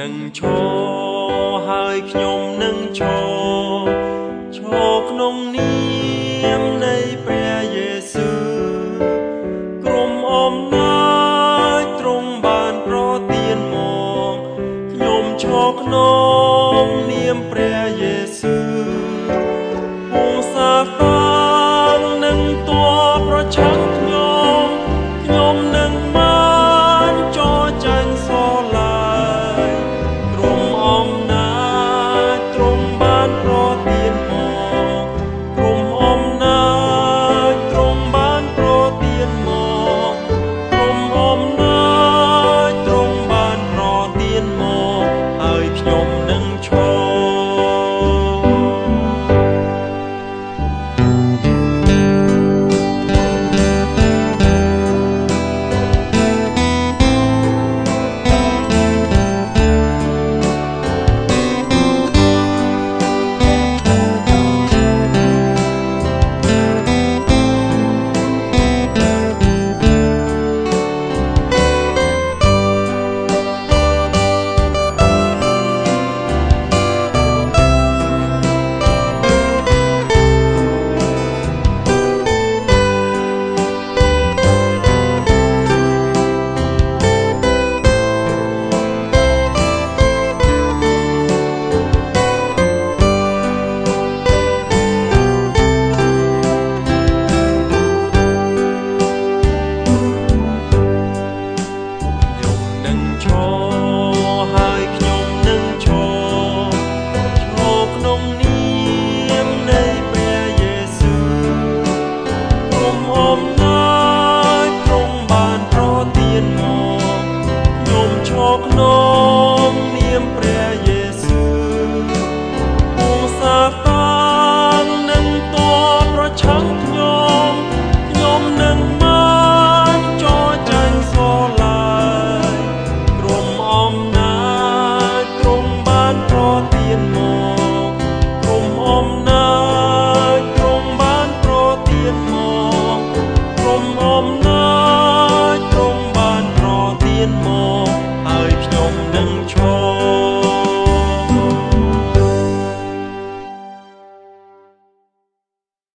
នឹងឈរហើយខ្ញុំនឹងឈរឈរក្នុងនាមនៃព្រះយេស៊ូវក្រុមអំណាចទ្រង់បានប្រទានមកខ្ញុំឈរក្នុងនាមព្រះ Jungs. control. មានមកហើយខ្ញុំនឹងឈរ